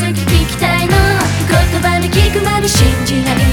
続聞きたいの。言葉で聞くまで信じない。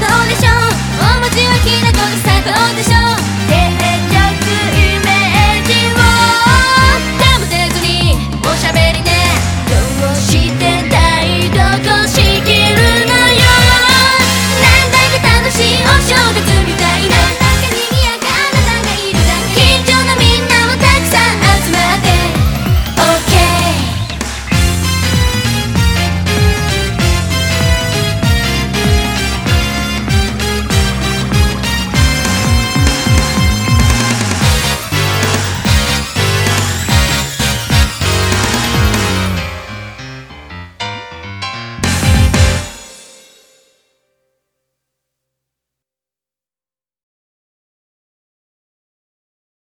砂糖でしょお餅はきな粉でどうでしょう？